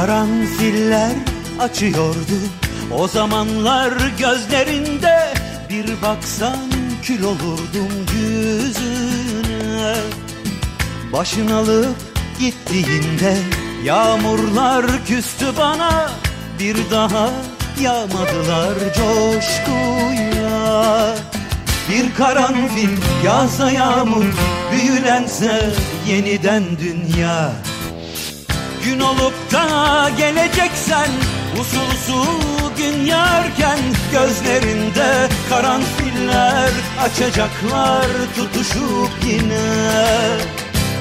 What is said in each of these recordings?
Karanfiller açıyordu. O zamanlar gözlerinde Bir baksan kül olurdum yüzüne. Başın alıp gittiğinde Yağmurlar küstü bana. Bir daha yağmadılar coşkuyla. Bir karanfil yağsa yağmur Büyülense yeniden dünya Gün olup da geleceksen Usul gün yarken Gözlerinde karanfiller Açacaklar tutuşup yine.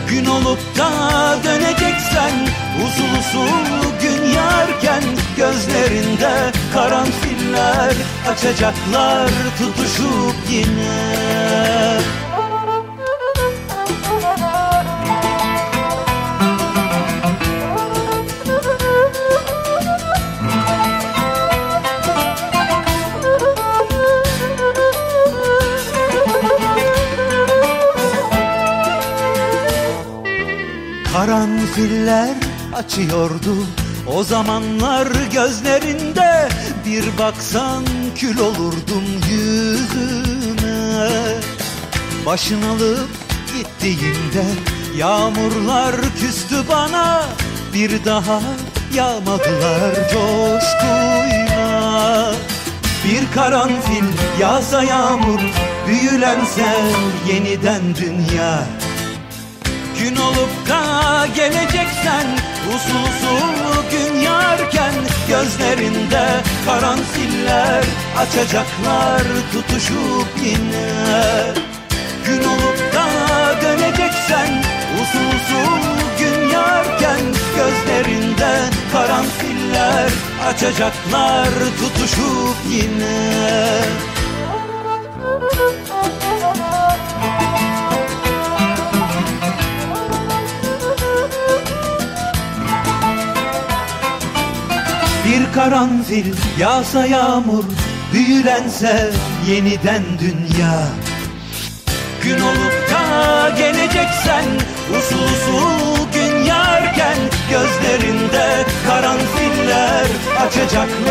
Gün olup da döneceksen usul gün yarken Gözlerinde karanfiller Açacaklar tutuşup yine Karanfiller açıyordu. O zamanlar gözlerinde Bir baksan kül olurdum yüzüme. Başın alıp gittiğinde Yağmurlar küstü bana. Bir daha yağmadılar coşkuyla. Bir karanfil yağsa yağmur Büyülense yeniden dünya Gün olup da geleceksen Usul usul gün yarken Gözlerinde karanfiller Açacaklar tutuşup yine Gün olup da döneceksen Usul usul gün yarken Gözlerinde karanfiller Açacaklar tutuşup yine Bir karanfil yağsa yağmur Büyülense yeniden dünya. Gün olup da geleceksen Usul usul gün yarken Gözlerinde karanfiller Açacaklar